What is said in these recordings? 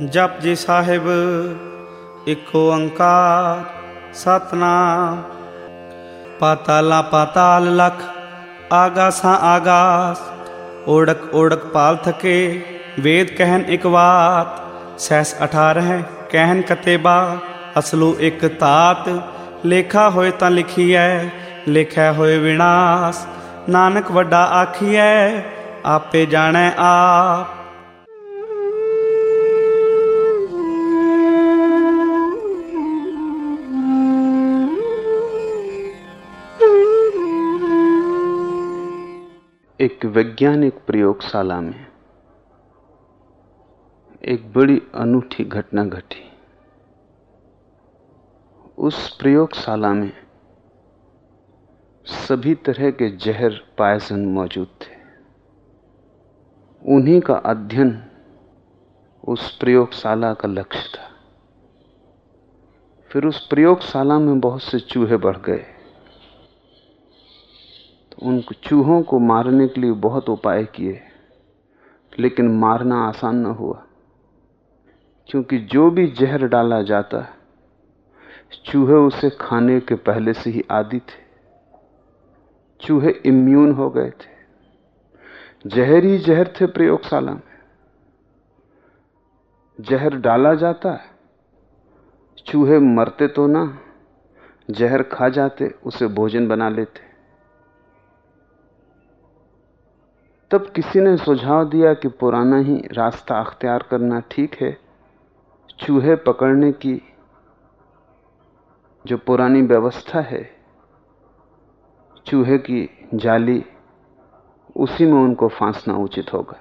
ਜਪ ਜੀ ਸਾਹਿਬ ਇੱਕ ਓੰਕਾਰ ਸਤਨਾਮ। ਪਾਤਾਲਾ ਪਾਤਾਲ ਲਖ, ਆਗਾਸਾਂ ਆਗਾਸ। ਓੜਕ ਓੜਕ ਪਾਲ ਥਕੇ, ਵੇਦ ਕਹਿਨ ਇਕ ਬਾਤ ਸੈਸ 18 ਕਹਿਨ ਕਤੇਬਾ ਅਸਲੂ ਇਕ ਤਾਤ, ਲੇਖਾ ਹੋਏ ਤਾਂ ਲਿਖੀਐ ਲਿਖਿਆ ਹੋਏ ਵਿਨਾਸ਼। ਨਾਨਕ ਵੱਡਾ ਆਖੀਐ, ਆਪੇ ਜਾਣੈ ਆਪ। एक वैज्ञानिक प्रयोगशाला में एक बड़ी अनूठी घटना घटी। उस प्रयोगशाला में सभी तरह के जहर पायसन मौजूद थे। उन्हीं का अध्ययन उस प्रयोगशाला का लक्ष्य था। फिर उस प्रयोगशाला में बहुत से चूहे बढ़ गए। उन चूहों को मारने के लिए बहुत उपाय किए, लेकिन मारना आसान न हुआ। क्योंकि जो भी जहर डाला जाता, चूहे उसे खाने के पहले से ही आदि थे। चूहे इम्यून हो गए थे। जहर ही जहर थे प्रयोगशाला में। जहर डाला जाता है चूहे मरते तो ना, जहर खा जाते, उसे भोजन बना लेते। तब किसी ने सुझाव दिया कि पुराना ही रास्ता अख्तियार करना ठीक है। चूहे पकड़ने की जो पुरानी व्यवस्था है, चूहे की जाली, उसी में उनको फांसना उचित होगा।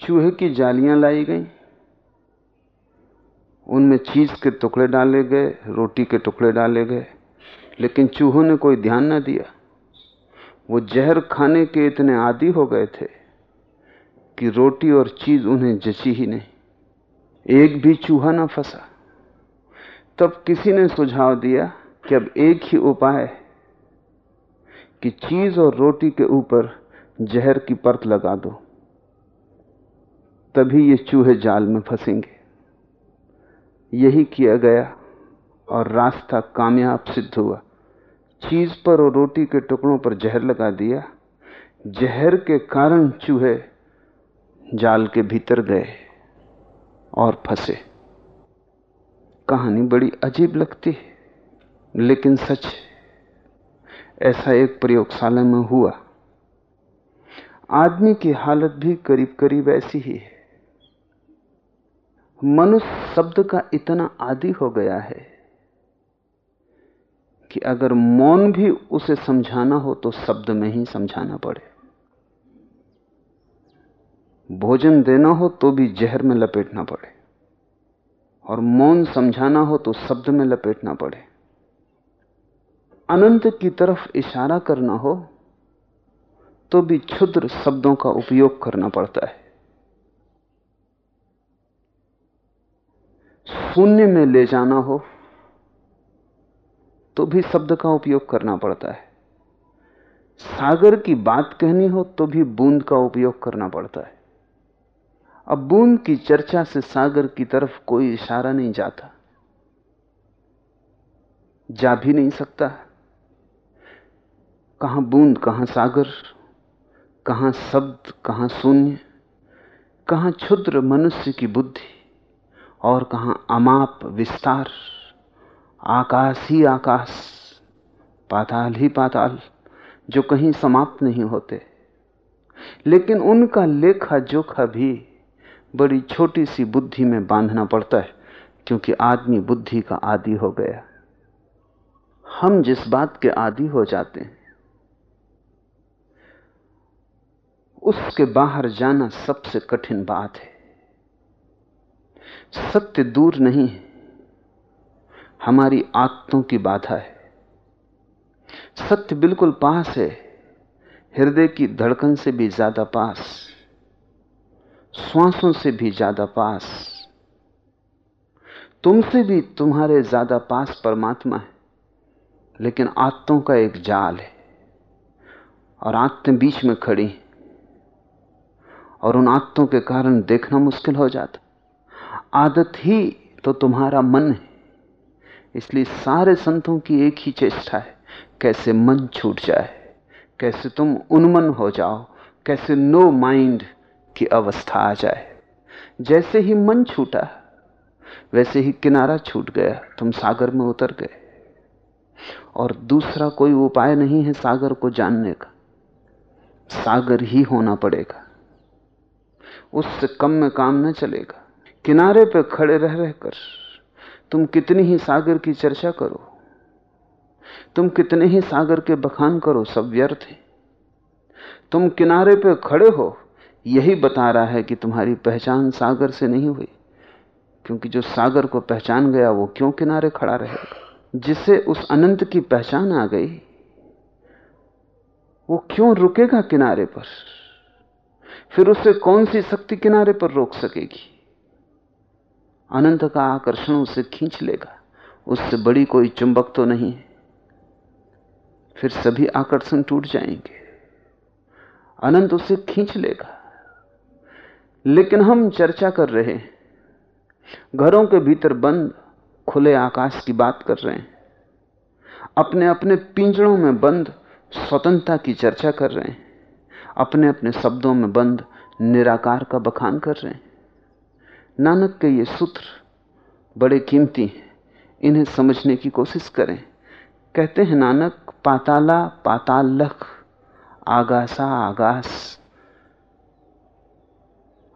चूहे की जालियाँ लाई गई। उनमें चीज़ के टुकड़े डाले गए, रोटी के टुकड़े डाले गए, लेकिन चूहों ने कोई ध्यान न दिया। वो जहर खाने के इतने आदि हो गए थे कि रोटी और चीज़ उन्हें जची ही नहीं। एक भी चूहा ना फंसा। तब किसी ने सुझाव दिया कि अब एक ही उपाय है कि चीज़ और रोटी के ऊपर जहर की परत लगा दो। तभी ये चूहे जाल में फंसेंगे। यही किया गया और रास्ता कामयाब सिद्ध हुआ। चीज़ पर और रोटी के टुकड़ों पर जहर लगा दिया। जहर के कारण चूहे जाल के भीतर गए और फंसे। कहानी बड़ी अजीब लगती है, लेकिन सच ऐसा एक प्रयोगशाला में हुआ। आदमी की हालत भी करीब करीब ऐसी ही है। मनुष्य शब्द का इतना आदि हो गया है कि अगर मौन भी उसे समझाना हो तो शब्द में ही समझाना पड़े। भोजन देना हो तो भी जहर में लपेटना पड़े। और मौन समझाना हो तो शब्द में लपेटना पड़े। अनंत की तरफ़ इशारा करना हो तो भी क्षुद्र शब्दों का उपयोग करना पड़ता है। शून्य में ले जाना हो तो भी शब्द का उपयोग करना पड़ता है। सागर की बात कहनी हो तो भी बूंद का उपयोग करना पड़ता है। अब बूंद की चर्चा से सागर की तरफ़ कोई इशारा नहीं जाता। जा भी नहीं सकता। कहाँ बूंद, कहाँ सागर, कहाँ शब्द, कहाँ शून्य, कहाँ क्षुद्र मनुष्य की बुद्धि और कहाँ अमाप विस्तार। आकाश ही आकाश, पाताल ही पाताल, जो कहीं समाप्त नहीं होते। लेकिन उनका लेखा जोखा भी बड़ी छोटी सी बुद्धि में बांधना पड़ता है, क्योंकि आदमी बुद्धि का आदि हो गया। हम जिस बात के आदि हो जाते हैं, उसके बाहर जाना सबसे कठिन बात है। सत्य दूर नहीं है। हमारी आदतों की बाधा है। सत्य बिल्कुल पास है, हृदय की धड़कन से भी ज़्यादा पास, श्वासों से भी ज़्यादा पास, तुमसे भी तुम्हारे ज़्यादा पास परमात्मा है, लेकिन आत्तों का एक जाल है और आत्तें बीच में खड़ी और उन आत्तों के कारण देखना मुश्किल हो जाता। आदत ही तो तुम्हारा मन है। इसलिए सारे संतों की एक ही चेष्टा है, कैसे मन छूट जाए, कैसे तुम उन्मन हो जाओ, कैसे नो माइंड की अवस्था आ जाए। जैसे ही मन छूटा, वैसे ही किनारा छूट गया, तुम सागर में उतर गए। और दूसरा कोई उपाय नहीं है सागर को जानने का। सागर ही होना पड़ेगा। उससे कम में काम न चलेगा। किनारे पर खड़े रह रहकर तुम कितनी ही सागर की चर्चा करो। तुम कितने ही सागर के बखान करो, सब व्यर्थ है। तुम किनारे पे खड़े हो, यही बता रहा है कि तुम्हारी पहचान सागर से नहीं हुई, क्योंकि जो सागर को पहचान गया, वो क्यों किनारे खड़ा रहेगा? जिसे उस अनंत की पहचान आ गई, वो क्यों रुकेगा किनारे पर? फिर उसे कौन सी शक्ति किनारे पर रोक सकेगी? अनंत का आकर्षण उसे खींच लेगा। उससे बड़ी कोई चुंबक तो नहीं है। फिर सभी आकर्षण टूट जाएँगे। अनंत उसे खींच लेगा। लेकिन हम चर्चा कर रहे हैं। घरों के भीतर बंद, खुले आकाश की बात कर रहे हैं। अपने अपने पिंजड़ों में बंद, स्वतंत्रता की चर्चा कर रहे हैं। अपने अपने शब्दों में बंद, निराकार का बखान कर रहे हैं। नानक के ये सूत्र बड़े कीमती हैं। इन्हें समझने की कोशिश करें। कहते हैं, नानक, पाताला पाताल लख आगासा आगास।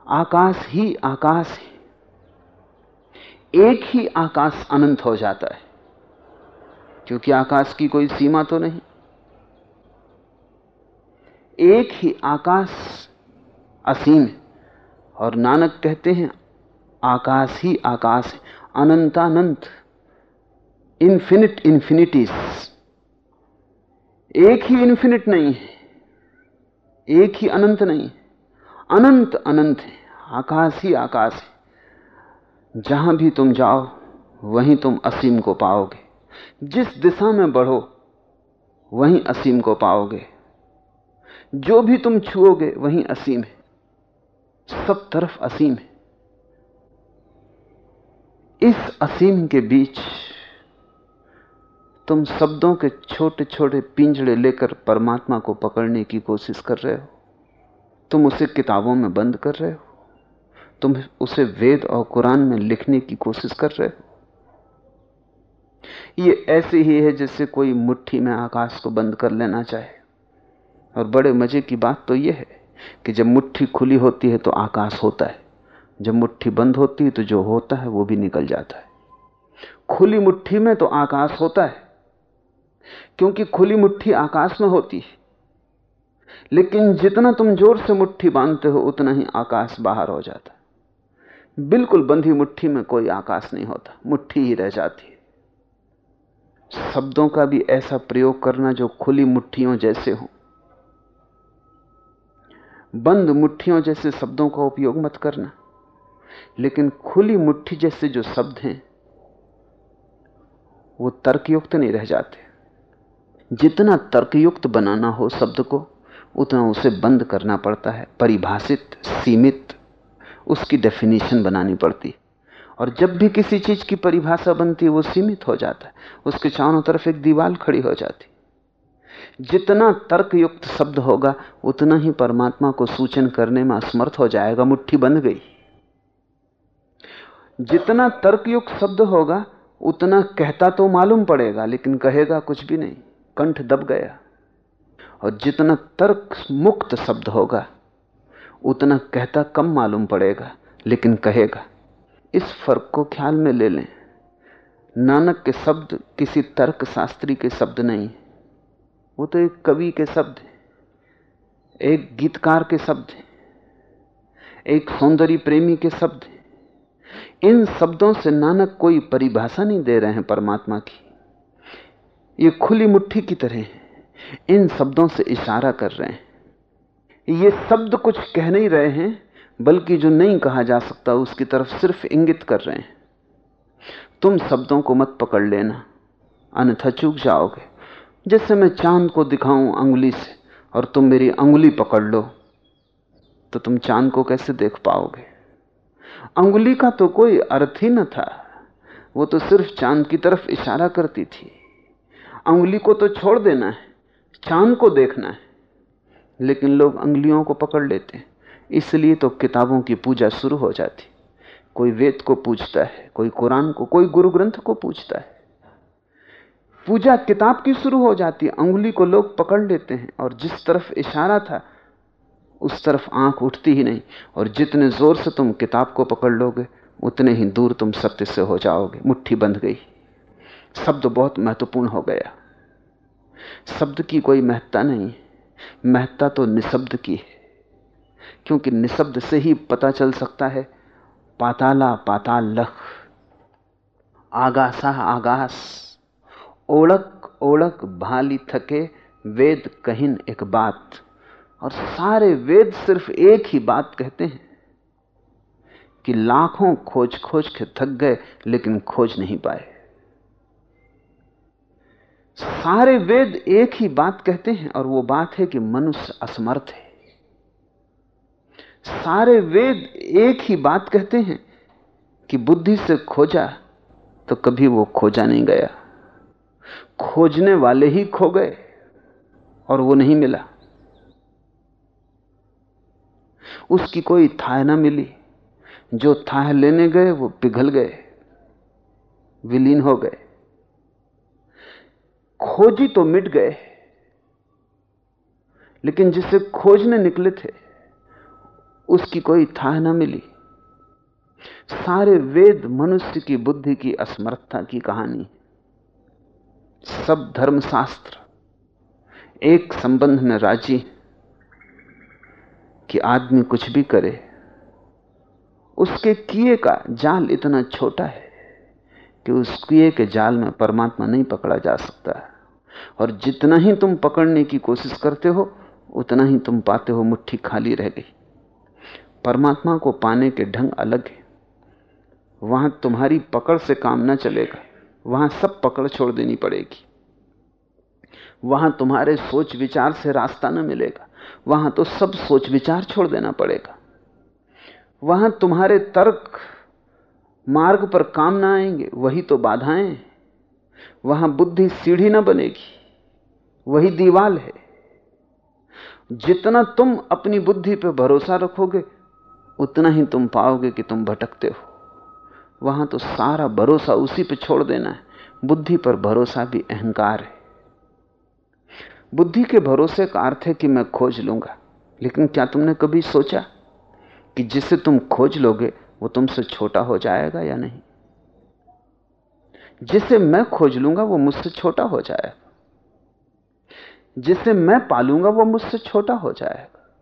आकाश ही आकाश है। एक ही आकाश अनंत हो जाता है, क्योंकि आकाश की कोई सीमा तो नहीं। एक ही आकाश असीम है। और नानक कहते हैं आकाश ही आकाश है। अनंतानंत इन्फिनिट इन्फिनिटीज एक ही इन्फिनिट नहीं है, एक ही अनंत नहीं है। अनंत अनंत है, आकाश ही आकाश है। जहाँ भी तुम जाओ, वहीं तुम असीम को पाओगे। जिस दिशा में बढ़ो, वहीं असीम को पाओगे। जो भी तुम छुओगे, वहीं असीम है। सब तरफ़ असीम है। इस असीम के बीच तुम शब्दों के छोटे छोटे पिंजड़े लेकर परमात्मा को पकड़ने की कोशिश कर रहे हो। तुम उसे किताबों में बंद कर रहे हो। तुम उसे वेद और कुरान में लिखने की कोशिश कर रहे हो। ये ऐसे ही है जैसे कोई मुट्ठी में आकाश को बंद कर लेना चाहे। और बड़े मज़े की बात तो यह है कि जब मुट्ठी खुली होती है तो आकाश होता है। जब मुट्ठी बंद होती तो जो होता है वो भी निकल जाता है। खुली मुट्ठी में तो आकाश होता है, क्योंकि खुली मुट्ठी आकाश में होती है। लेकिन जितना तुम ज़ोर से मुट्ठी बांधते हो, उतना ही आकाश बाहर हो जाता है। बिल्कुल बंधी मुट्ठी में कोई आकाश नहीं होता, मुट्ठी ही रह जाती है। शब्दों का भी ऐसा प्रयोग करना जो खुली मुट्ठियों जैसे हो। बंद मुट्ठियों जैसे शब्दों का उपयोग मत करना। लेकिन खुली मुट्ठी जैसे जो शब्द हैं, वो तर्कयुक्त नहीं रह जाते। जितना तर्कयुक्त बनाना हो शब्द को, उतना उसे बंद करना पड़ता है, परिभाषित, सीमित, उसकी डेफिनेशन बनानी पड़ती है। और जब भी किसी चीज़ की परिभाषा बनती है, वो सीमित हो जाता है, उसके चारों तरफ़ एक दीवार खड़ी हो जाती जितना तर्कयुक्त शब्द होगा, उतना ही परमात्मा को सूचन करने में असमर्थ हो जाएगा, मुट्ठी बंध गई। जितना तर्कयुक्त शब्द होगा, उतना कहता तो मालूम पड़ेगा, लेकिन कहेगा कुछ भी नहीं। कंठ दब गया। और जितना तर्क मुक्त शब्द होगा, उतना कहता कम मालूम पड़ेगा, लेकिन कहेगा। इस फ़र्क को ख्याल में ले लें। नानक के शब्द किसी तर्क शास्त्री के शब्द नहीं। वो तो एक कवि के शब्द हैं, एक गीतकार के शब्द हैं, एक सौंदर्य प्रेमी के शब्द हैं। इन शब्दों से नानक कोई परिभाषा नहीं दे रहे हैं परमात्मा की। ये खुली मुट्ठी की तरह है। इन शब्दों से इशारा कर रहे हैं। ये शब्द कुछ कह नहीं रहे हैं, बल्कि जो नहीं कहा जा सकता, उसकी तरफ़ सिर्फ़ इंगित कर रहे हैं। तुम शब्दों को मत पकड़ लेना, अन्यथा चूक जाओगे। जैसे मैं चाँद को दिखाऊँ अंगुली से, और तुम मेरी अंगुली पकड़ लो तो तुम चाँद को कैसे देख पाओगे? अंगुली का तो कोई अर्थ ही न था। वो तो सिर्फ़ चाँद की तरफ़ इशारा करती थी। अंगुली को तो छोड़ देना है, चाँद को देखना है। लेकिन लोग अंगुलियों को पकड़ लेते हैं। इसलिए तो किताबों की पूजा शुरू हो जाती। कोई वेद को पूछता है, कोई कुरान को, कोई गुरु ग्रंथ को पूछता है। पूजा किताब की शुरू हो जाती। है अंगुली को लोग पकड़ लेते हैं और जिस तरफ़ इशारा था उस तरफ़ आँख उठती ही नहीं। और जितने ज़ोर से तुम किताब को पकड़ लोगे, उतने ही दूर तुम सत्य से हो जाओगे। मुट्ठी बंध गई। शब्द बहुत महत्वपूर्ण हो गया। शब्द की कोई महत्ता नहीं। महत्ता तो निशब्द की है। क्योंकि निशब्द से ही पता चल सकता है, पाताला पाताल लख आगासा आगास ओड़क ओड़क भाली थके, वेद कहिन एक बात। और सारे वेद सिर्फ़ एक ही बात कहते हैं कि लाखों खोज खोज के थक गए, लेकिन खोज नहीं पाए। सारे वेद एक ही बात कहते हैं और वो बात है कि मनुष्य असमर्थ है। सारे वेद एक ही बात कहते हैं कि बुद्धि से खोजा तो कभी वो खोजा नहीं गया। खोजने वाले ही खो गए और वो नहीं मिला। उसकी कोई थाह ना मिली। जो थाह लेने गए, वो पिघल गए, विलीन हो गए। खोजी तो मिट गए, लेकिन जिसे खोजने निकले थे, उसकी कोई था ना मिली। सारे वेद मनुष्य की बुद्धि की असमर्थता की कहानी सब धर्मशास्त्र एक संबंध में राज़ी कि आदमी कुछ भी करे, उसके किए का जाल इतना छोटा है कि उस किए के जाल में परमात्मा नहीं पकड़ा जा सकता। और जितना ही तुम पकड़ने की कोशिश करते हो, उतना ही तुम पाते हो मुट्ठी खाली रह गई। परमात्मा को पाने के ढंग अलग है। वहाँ तुम्हारी पकड़ से काम न चलेगा, वहाँ सब पकड़ छोड़ देनी पड़ेगी। वहाँ तुम्हारे सोच विचार से रास्ता न मिलेगा वहाँ तो सब सोच विचार छोड़ देना पड़ेगा। वहाँ तुम्हारे तर्क मार्ग पर काम ना आएँगे, वही तो बाधाएँ वहाँ बुद्धि सीढ़ी ना बनेगी, वही दीवाल है। जितना तुम अपनी बुद्धि पर भरोसा रखोगे, उतना ही तुम पाओगे कि तुम भटकते हो। वहाँ तो सारा भरोसा उसी पे छोड़ देना है। बुद्धि पर भरोसा भी अहंकार है। बुद्धि के भरोसे का अर्थ है कि मैं खोज लूँगा। लेकिन क्या तुमने कभी सोचा कि जिसे तुम खोज लोगे, वो तुमसे छोटा हो जाएगा या नहीं? जिसे मैं खोज लूँगा, वो मुझसे छोटा हो जाएगा। जिसे मैं पालूँगा, वो मुझसे छोटा हो जाएगा।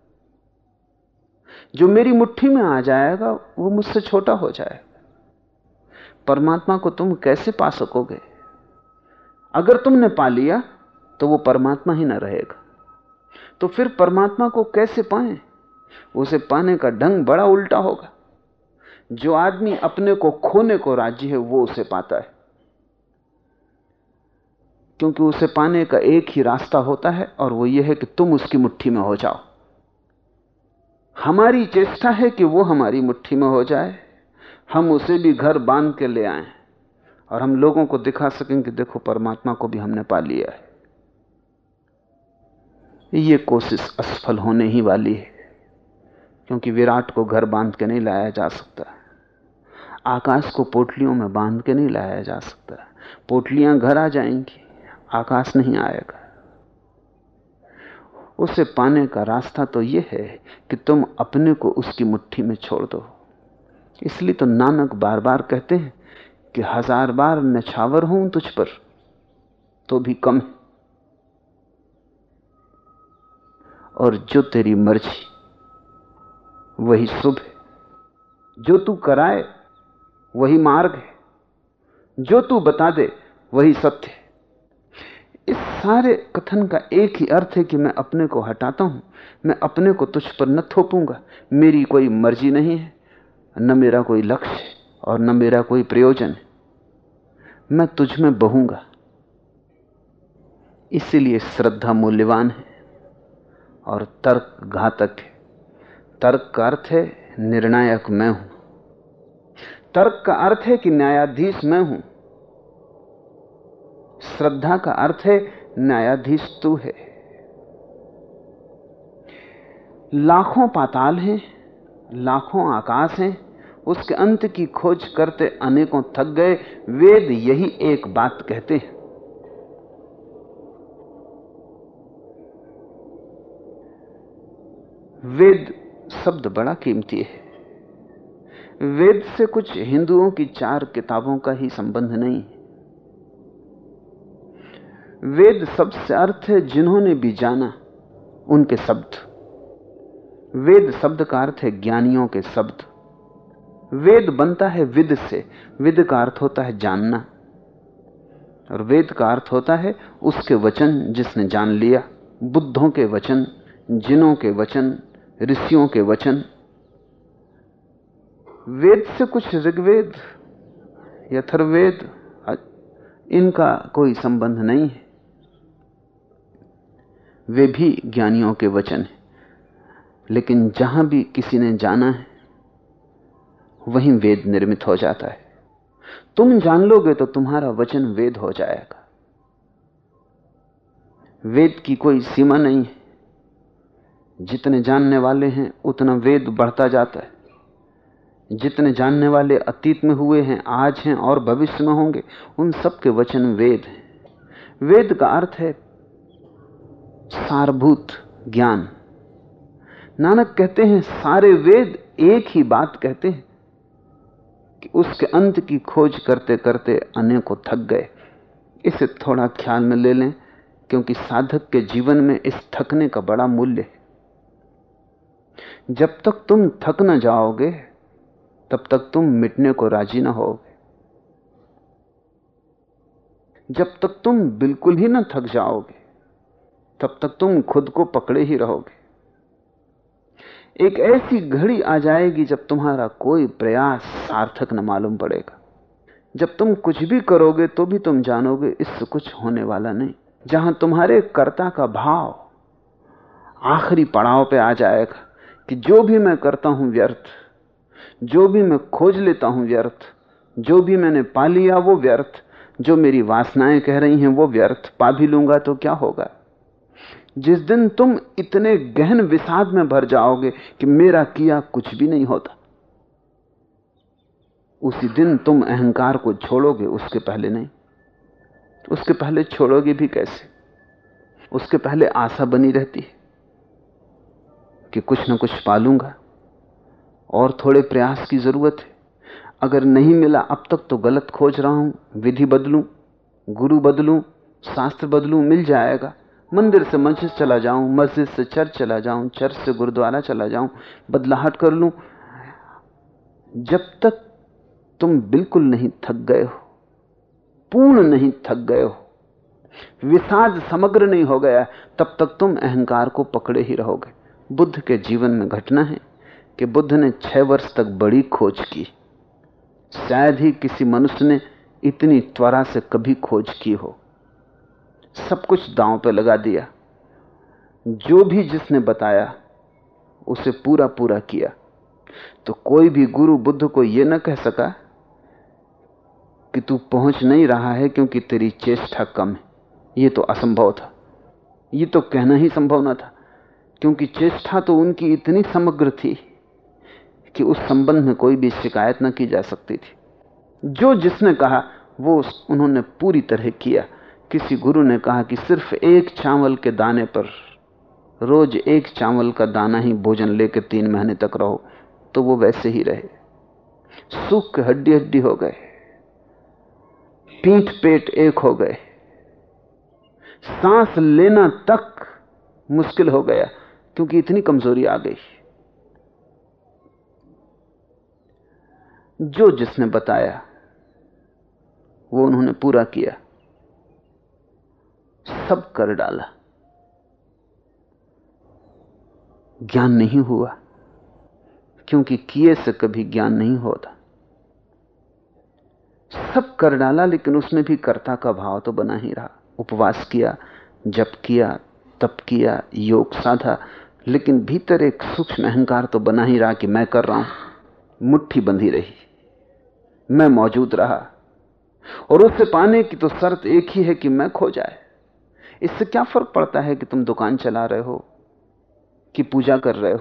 जो मेरी मुट्ठी में आ जाएगा, वो मुझसे छोटा हो जाएगा। परमात्मा को तुम कैसे पा सकोगे? अगर तुमने पा लिया तो वो परमात्मा ही ना रहेगा। तो फिर परमात्मा को कैसे पाए? उसे पाने का ढंग बड़ा उल्टा होगा। जो आदमी अपने को खोने को राज़ी है, वो उसे पाता है। क्योंकि उसे पाने का एक ही रास्ता होता है, और वो ये है कि तुम उसकी मुट्ठी में हो जाओ। हमारी चेष्टा है कि वो हमारी मुट्ठी में हो जाए। हम उसे भी घर बाँध के ले आए, और हम लोगों को दिखा सकें कि देखो, परमात्मा को भी हमने पा लिया है। ये कोशिश असफल होने ही वाली है, क्योंकि विराट को घर बाँध के नहीं लाया जा सकता। आकाश को पोटलियों में बाँध के नहीं लाया जा सकता। पोटलियाँ घर आ जाएँगी, आकाश नहीं आएगा। उसे पाने का रास्ता तो यह है कि तुम अपने को उसकी मुट्ठी में छोड़ दो। इसलिए तो नानक बार बार कहते हैं कि हज़ार बार नछावर हूँ तुझ पर तो भी कम है। और जो तेरी मर्ज़ी, वही शुभ है। जो तू कराए, वही मार्ग है। जो तू बता दे, वही सत्य है। इस सारे कथन का एक ही अर्थ है कि मैं अपने को हटाता हूँ। मैं अपने को तुझ पर न थोपूँगा। मेरी कोई मर्ज़ी नहीं है, न मेरा कोई लक्ष्य और न मेरा कोई प्रयोजन है। मैं तुझ में बहूँगा। इसीलिए श्रद्धा मूल्यवान है। और तर्क घातक है। तर्क का अर्थ है, निर्णायक मैं हूँ। तर्क का अर्थ है कि न्यायाधीश मैं हूँ। श्रद्धा का अर्थ है, न्यायाधीश तू है। लाखों पाताल हैं, लाखों आकाश हैं, उसके अंत की खोज करते अनेकों थक गए, वेद यही एक बात कहते हैं। वेद शब्द बड़ा कीमती है। वेद से कुछ हिंदुओं की चार किताबों का ही संबंध नहीं वेद शब्द से अर्थ है जिन्होंने भी जाना, उनके शब्द। वेद शब्द का अर्थ है ज्ञानियों के शब्द। वेद बनता है विद से, विद का अर्थ होता है जानना। और वेद का अर्थ होता है उसके वचन जिसने जान लिया, बुद्धों के वचन, जिनों के वचन ऋषियों के वचन। वेद से कुछ ऋग्वेद यथर्वेद इनका कोई संबंध नहीं है। वे भी ज्ञानियों के वचन हैं, लेकिन जहाँ भी किसी ने जाना है, वहीं वेद निर्मित हो जाता है। तुम जान लोगे तो तुम्हारा वचन वेद हो जाएगा। वेद की कोई सीमा नहीं है। जितने जानने वाले हैं, उतना वेद बढ़ता जाता है। जितने जानने वाले अतीत में हुए हैं, आज हैं और भविष्य में होंगे, उन सब के वचन वेद हैं। वेद का अर्थ है सारभूत ज्ञान। नानक कहते हैं, सारे वेद एक ही बात कहते हैं कि उसके अंत की खोज करते करते अनेकों थक गए। इसे थोड़ा ख्याल में ले लें, क्योंकि साधक के जीवन में इस थकने का बड़ा मूल्य है। जब तक तुम थक न जाओगे, तब तक तुम मिटने को राज़ी ना होगे जब तक तुम बिल्कुल ही ना थक जाओगे, तब तक तुम खुद को पकड़े ही रहोगे। एक ऐसी घड़ी आ जाएगी जब तुम्हारा कोई प्रयास सार्थक न मालूम पड़ेगा। जब तुम कुछ भी करोगे तो भी तुम जानोगे इससे कुछ होने वाला नहीं। जहाँ तुम्हारे कर्ता का भाव आखिरी पड़ाव पे आ जाएगा। कि जो भी मैं करता हूँ व्यर्थ, जो भी मैं खोज लेता हूँ व्यर्थ, जो भी मैंने पा लिया वो व्यर्थ, जो मेरी वासनाएँ कह रही हैं वो व्यर्थ, पा भी लूँगा तो क्या होगा? जिस दिन तुम इतने गहन विषाद में भर जाओगे कि मेरा किया कुछ भी नहीं होता, उसी दिन तुम अहंकार को छोड़ोगे, उसके पहले नहीं। उसके पहले छोड़ोगे भी कैसे? उसके पहले आशा बनी रहती है। कि कुछ ना कुछ पालूँगा। और थोड़े प्रयास की ज़रूरत है। अगर नहीं मिला, अब तक तो गलत खोज रहा हूँ। विधि बदलूं, गुरु बदलूं, शास्त्र बदलूं, मिल जाएगा। मंदिर से मस्जिद चला जाऊँ, मस्जिद से चर्च चला जाऊँ, चर्च से गुरुद्वारा चला जाऊँ, बदलाहट कर लूँ। जब तक तुम बिल्कुल नहीं थक गए हो, पूर्ण नहीं थक गए हो, विषाद समग्र नहीं हो गया, तब तक तुम अहंकार को पकड़े ही रहोगे। बुद्ध के जीवन में घटना है कि बुद्ध ने छह वर्ष तक बड़ी खोज की। शायद ही किसी मनुष्य ने इतनी त्वरा से कभी खोज की हो। सब कुछ दांव पे लगा दिया। जो भी जिसने बताया, उसे पूरा पूरा किया। तो कोई भी गुरु बुद्ध को यह न कह सका कि तू पहुँच नहीं रहा है क्योंकि तेरी चेष्टा कम है। यह तो असंभव था। यह तो कहना ही संभव न था। क्योंकि चेष्टा तो उनकी इतनी समग्र थी कि उस संबंध में कोई भी शिकायत न की जा सकती थी। जो जिसने कहा, वो उन्होंने पूरी तरह किया। किसी गुरु ने कहा कि सिर्फ़ एक चावल के दाने पर रोज एक चावल का दाना ही भोजन लेकर तीन महीने तक रहो तो वो वैसे ही रहे। सूख हड्डी हड्डी हो गए, पीठ पेट एक हो गए, सांस लेना तक मुश्किल हो गया। क्योंकि इतनी कमज़ोरी आ गई। जो जिसने बताया, वो उन्होंने पूरा किया। सब कर डाला। ज्ञान नहीं हुआ, क्योंकि किए से कभी ज्ञान नहीं होता। सब कर डाला, लेकिन उसमें भी कर्ता का भाव तो बना ही रहा। उपवास किया, जप किया, तप किया, योग साधा लेकिन भीतर एक सूक्ष्म अहंकार तो बना ही रहा कि मैं कर रहा हूँ। मुट्ठी बंधी रही। मैं मौजूद रहा। और उससे पाने की तो शर्त एक ही है कि मैं खो जाए। इससे क्या फ़र्क पड़ता है कि तुम दुकान चला रहे हो, कि पूजा कर रहे हो?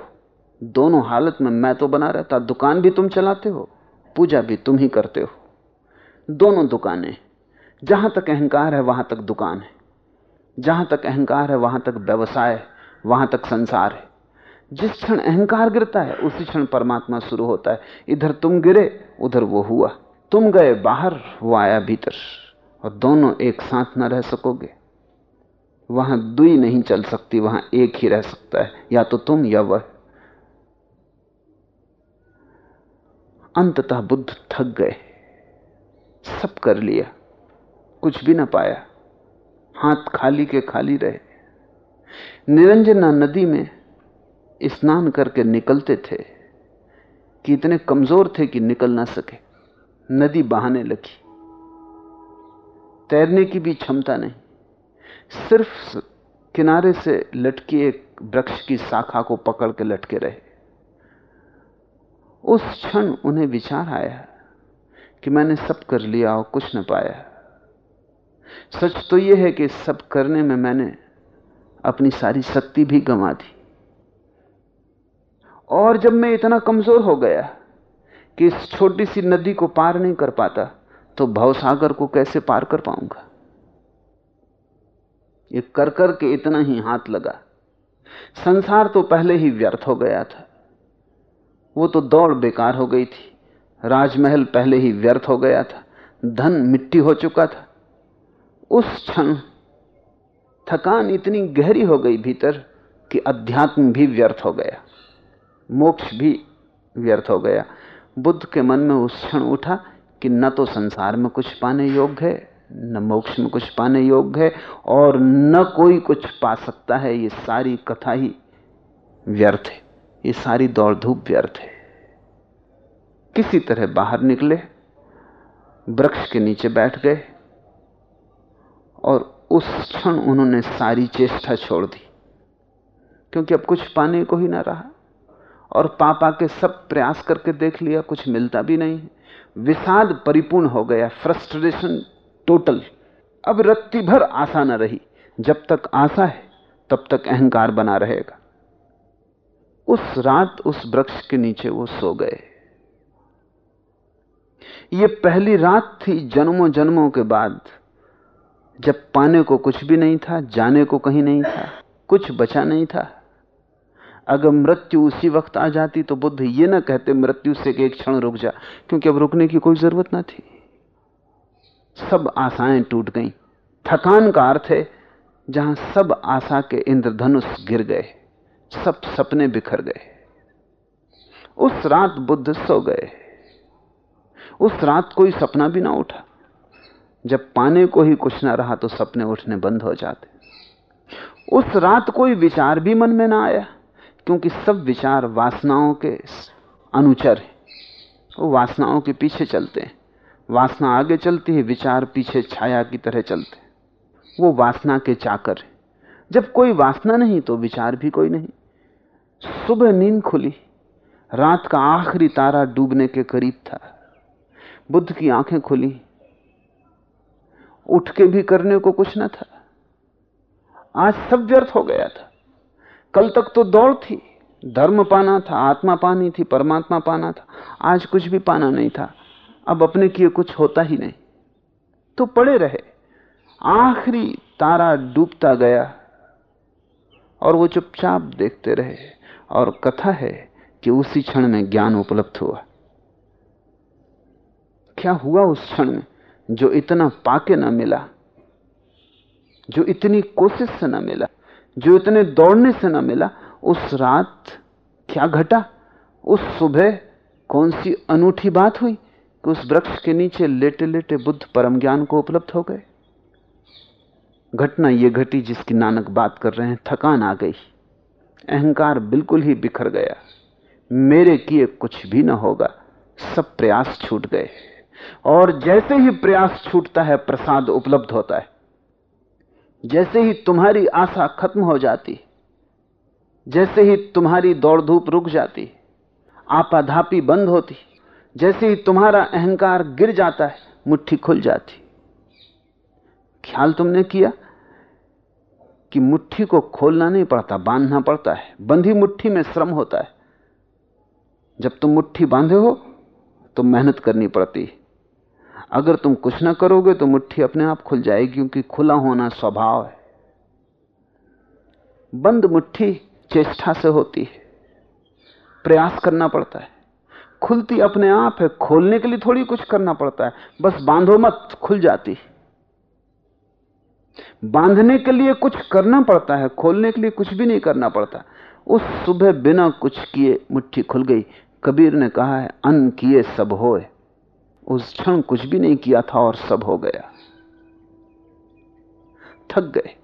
दोनों हालत में मैं तो बना रहता, दुकान भी तुम चलाते हो, पूजा भी तुम ही करते हो। दोनों दुकानें, जहाँ तक अहंकार है वहाँ तक दुकान है, जहाँ तक अहंकार है वहाँ तक व्यवसाय वहाँ तक संसार है। जिस क्षण अहंकार गिरता है, उसी क्षण परमात्मा शुरू होता है। इधर तुम गिरे, उधर वो हुआ। तुम गए बाहर, वो आया भीतर। और दोनों एक साथ न रह सकोगे। वहाँ दुई नहीं चल सकती, वहाँ एक ही रह सकता है। या तो तुम या वह। अंततः बुद्ध थक गए। सब कर लिया। कुछ भी ना पाया। हाथ खाली के खाली रहे। निरंजना नदी में स्नान करके निकलते थे कि इतने कमज़ोर थे कि निकल ना सके। नदी बहाने लगी। तैरने की भी क्षमता नहीं। सिर्फ़ किनारे से लटकी एक वृक्ष की शाखा को पकड़ के लटके रहे। उस क्षण उन्हें विचार आया कि मैंने सब कर लिया और कुछ न पाया। सच तो यह है कि सब करने में मैंने अपनी सारी शक्ति भी गंवा दी। और जब मैं इतना कमज़ोर हो गया कि इस छोटी सी नदी को पार नहीं कर पाता तो भवसागर को कैसे पार कर पाऊँगा? ये कर कर के इतना ही हाथ लगा। संसार तो पहले ही व्यर्थ हो गया था। वो तो दौड़ बेकार हो गई थी। राजमहल पहले ही व्यर्थ हो गया था। धन मिट्टी हो चुका था। उस क्षण थकान इतनी गहरी हो गई भीतर कि अध्यात्म भी व्यर्थ हो गया। मोक्ष भी व्यर्थ हो गया। बुद्ध के मन में उस क्षण उठा कि न तो संसार में कुछ पाने योग्य है, न मोक्ष में कुछ पाने योग्य है, और न कोई कुछ पा सकता है। ये सारी कथा ही व्यर्थ है। ये सारी दौड़ धूप व्यर्थ है। किसी तरह बाहर निकले, वृक्ष के नीचे बैठ गए, और उस क्षण उन्होंने सारी चेष्टा छोड़ दी। क्योंकि अब कुछ पाने को ही ना रहा। और पापा के सब प्रयास करके देख लिया, कुछ मिलता भी नहीं। विषाद परिपूर्ण हो गया फ्रस्ट्रेशन टोटल अब रत्ती भर आशा न रही। जब तक आशा है, तब तक अहंकार बना रहेगा। उस रात उस वृक्ष के नीचे वो सो गए। ये पहली रात थी जन्मों जन्मों के बाद। जब पाने को कुछ भी नहीं था, जाने को कहीं नहीं था, कुछ बचा नहीं था। अगर मृत्यु उसी वक्त आ जाती तो बुद्ध ये ना कहते मृत्यु से एक क्षण रुक जा, क्योंकि अब रुकने की कोई ज़रूरत ना थी। सब आशाएँ टूट गईं। थकान का अर्थ है, जहाँ सब आशा के इंद्रधनुष गिर गए, सब सपने बिखर गए। उस रात बुद्ध सो गए। उस रात कोई सपना भी ना उठा। जब पाने को ही कुछ ना रहा तो सपने उठने बंद हो जाते। उस रात कोई विचार भी मन में ना आया, क्योंकि सब विचार वासनाओं के अनुचर हैं। वो वासनाओं के पीछे चलते हैं। वासना आगे चलती है, विचार पीछे छाया की तरह चलते वो वासना के चाकर है। जब कोई वासना नहीं तो विचार भी कोई नहीं। सुबह नींद खुली। रात का आखिरी तारा डूबने के करीब था। बुद्ध की आँखें खुली। उठ के भी करने को कुछ ना था। आज सब व्यर्थ हो गया था। कल तक तो दौड़ थी। धर्म पाना था, आत्मा पानी थी, परमात्मा पाना था। आज कुछ भी पाना नहीं था। अब अपने किए कुछ होता ही नहीं। तो पड़े रहे। आखिरी तारा डूबता गया। और वो चुपचाप देखते रहे। और कथा है कि उसी क्षण में ज्ञान उपलब्ध हुआ। क्या हुआ उस क्षण में? जो इतना पाके ना मिला, जो इतनी कोशिश से ना मिला, जो इतने दौड़ने से ना मिला, उस रात क्या घटा? उस सुबह कौन सी अनूठी बात हुई कि उस वृक्ष के नीचे लेटे लेटे बुद्ध परम ज्ञान को उपलब्ध हो गए? घटना यह घटी जिसकी नानक बात कर रहे हैं, थकान आ गई। अहंकार बिल्कुल ही बिखर गया। मेरे किए कुछ भी ना होगा, सब प्रयास छूट गए। और जैसे ही प्रयास छूटता है, प्रसाद उपलब्ध होता है। जैसे ही तुम्हारी आशा खत्म हो जाती, जैसे ही तुम्हारी दौड़ धूप रुक जाती, आपाधापी बंद होती, जैसे ही तुम्हारा अहंकार गिर जाता है, मुट्ठी खुल जाती। ख्याल तुमने किया कि मुट्ठी को खोलना नहीं पड़ता, बांधना पड़ता है। बंधी मुट्ठी में श्रम होता है। जब तुम मुट्ठी बांधे हो तो मेहनत करनी पड़ती है। अगर तुम कुछ ना करोगे तो मुट्ठी अपने आप खुल जाएगी क्योंकि खुला होना स्वभाव है। बंद मुट्ठी चेष्टा से होती है। प्रयास करना पड़ता है। खुलती अपने आप है, खोलने के लिए थोड़ी कुछ करना पड़ता है। बस बांधो मत, खुल जाती है। बांधने के लिए कुछ करना पड़ता है, खोलने के लिए कुछ भी नहीं करना पड़ता। उस सुबह बिना कुछ किए मुट्ठी खुल गई। कबीर ने कहा है अन किए सब होए। उस क्षण कुछ भी नहीं किया था और सब हो गया। थक गए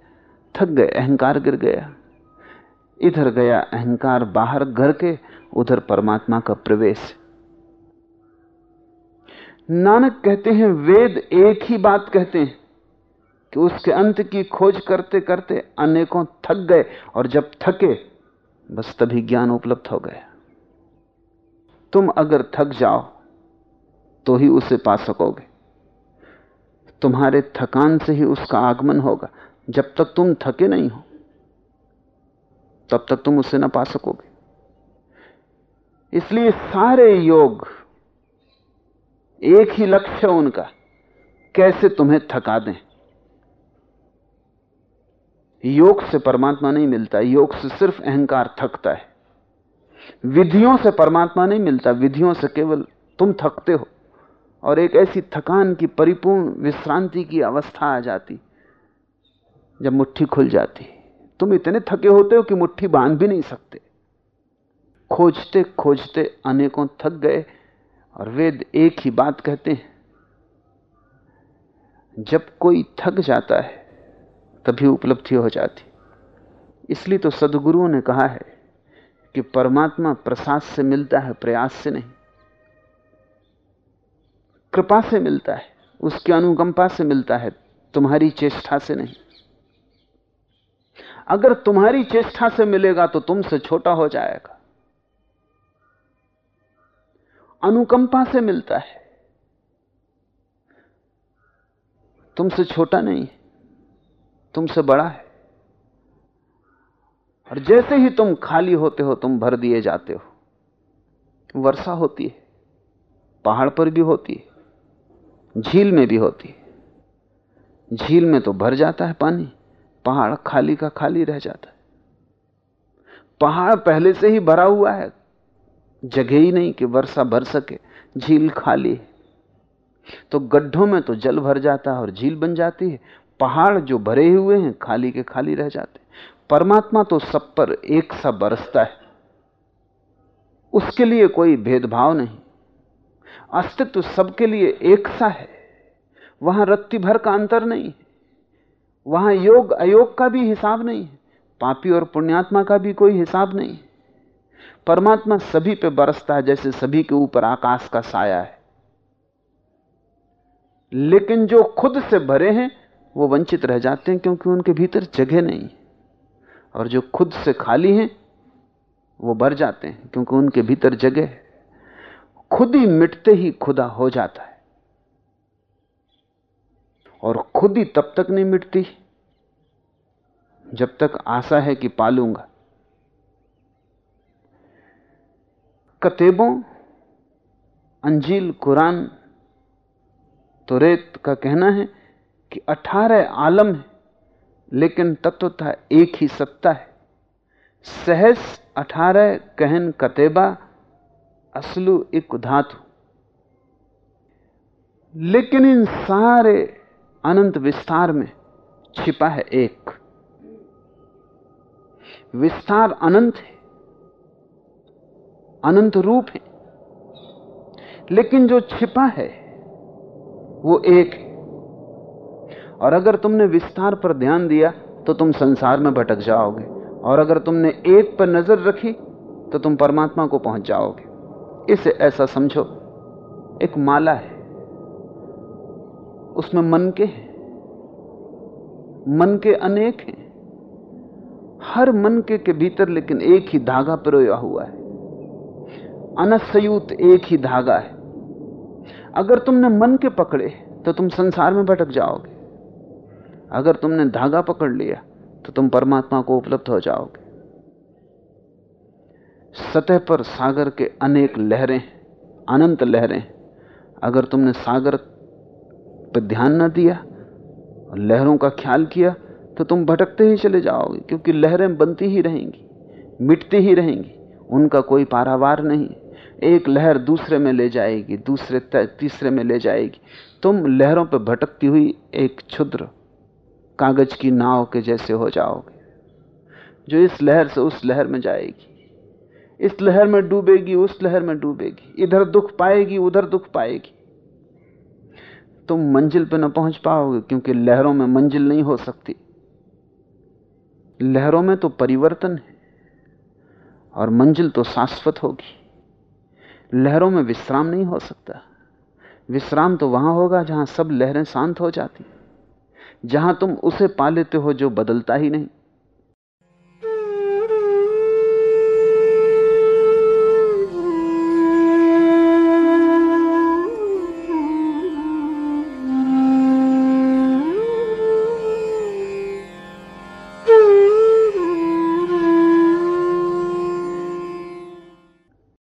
थक गए, अहंकार गिर गया। इधर गया अहंकार बाहर, घर के उधर परमात्मा का प्रवेश। नानक कहते हैं, वेद एक ही बात कहते हैं कि उसके अंत की खोज करते करते अनेकों थक गए और जब थके, बस तभी ज्ञान उपलब्ध हो गया। तुम अगर थक जाओ तो ही उसे पा सकोगे। तुम्हारे थकान से ही उसका आगमन होगा। जब तक तुम थके नहीं हो, तब तक तुम उसे ना पा सकोगे। इसलिए सारे योग एक ही लक्ष्य है उनका, कैसे तुम्हें थका दें। योग से परमात्मा नहीं मिलता, योग से सिर्फ़ अहंकार थकता है। विधियों से परमात्मा नहीं मिलता, विधियों से केवल तुम थकते हो। और एक ऐसी थकान की, परिपूर्ण विश्रांति की अवस्था आ जाती, जब मुट्ठी खुल जाती। तुम इतने थके होते हो कि मुट्ठी बाँध भी नहीं सकते। खोजते खोजते अनेकों थक गए और वेद एक ही बात कहते हैं, जब कोई थक जाता है, तभी उपलब्धि हो जाती। इसलिए तो सदगुरुओं ने कहा है कि परमात्मा प्रसाद से मिलता है, प्रयास से नहीं। कृपा से मिलता है, उसकी अनुकंपा से मिलता है, तुम्हारी चेष्टा से नहीं। अगर तुम्हारी चेष्टा से मिलेगा तो तुमसे छोटा हो जाएगा। अनुकंपा से मिलता है, तुमसे छोटा नहीं तुमसे बड़ा है। और जैसे ही तुम खाली होते हो, तुम भर दिए जाते हो। वर्षा होती है, पहाड़ पर भी होती है। झील में भी होती है। झील में तो भर जाता है पानी, पहाड़ खाली का खाली रह जाता है। पहाड़ पहले से ही भरा हुआ है, जगह ही नहीं कि वर्षा भर सके, झील खाली है। तो गड्ढों में तो जल भर जाता है और झील बन जाती है। पहाड़ जो भरे हुए हैं, खाली के खाली रह जाते परमात्मा तो सब पर एक सा बरसता है। उसके लिए कोई भेदभाव नहीं। अस्तित्व सबके लिए एक सा है। वहाँ रत्ती भर का अंतर नहीं है। वहाँ योग, अयोग का भी हिसाब नहीं है। पापी और पुण्यात्मा का भी कोई हिसाब नहीं परमात्मा सभी पे बरसता है, जैसे सभी के ऊपर आकाश का साया है। लेकिन जो खुद से भरे हैं, वो वंचित रह जाते हैं, क्योंकि उनके भीतर जगह नहीं और जो खुद से खाली हैं, वो भर जाते हैं, क्योंकि उनके भीतर जगह खुद ही मिटते ही खुदा हो जाता है। और खुद ही तब तक नहीं मिटती, जब तक आशा है कि पालूँगा। कतेबों अंजील, कुरान तो रेत का कहना है कि अठारह आलम है, लेकिन तत्वतः एक ही सत्ता है। सहस, अठारह कहन कतेबा असलु एक धातु। लेकिन इन सारे अनंत विस्तार में छिपा है एक। विस्तार अनंत है, अनंत रूप है। लेकिन जो छिपा है, वो एक है। और अगर तुमने विस्तार पर ध्यान दिया तो तुम संसार में भटक जाओगे। और अगर तुमने एक पर नज़र रखी तो तुम परमात्मा को पहुँच जाओगे। इसे ऐसा समझो, एक माला है। उसमें मन के हैं, मन के अनेक हैं। हर मन के के भीतर लेकिन एक ही धागा पिरोया हुआ है। अनसयुत एक ही धागा है। अगर तुमने मन के पकड़े तो तुम संसार में भटक जाओगे। अगर तुमने धागा पकड़ लिया तो तुम परमात्मा को उपलब्ध हो जाओगे। सतह पर सागर के अनेक लहरें, अनंत लहरें। अगर तुमने सागर पर ध्यान न दिया और लहरों का ख्याल किया तो तुम भटकते ही चले जाओगे, क्योंकि लहरें बनती ही रहेंगी, मिटती ही रहेंगी। उनका कोई पारावार नहीं। एक लहर दूसरे में ले जाएगी, दूसरे तीसरे में ले जाएगी। तुम लहरों पर भटकती हुई एक क्षुद्र कागज़ की नाव के जैसे हो जाओगे, जो इस लहर से उस लहर में जाएगी। इस लहर में डूबेगी, उस लहर में डूबेगी। इधर दुख पाएगी, उधर दुख पाएगी। तुम मंजिल पर ना पहुँच पाओगे, क्योंकि लहरों में मंजिल नहीं हो सकती। लहरों में तो परिवर्तन है, और मंजिल तो शाश्वत होगी। लहरों में विश्राम नहीं हो सकता। विश्राम तो वहाँ होगा जहाँ सब लहरें शांत हो जाती। जहाँ तुम उसे पा लेते हो जो बदलता ही नहीं।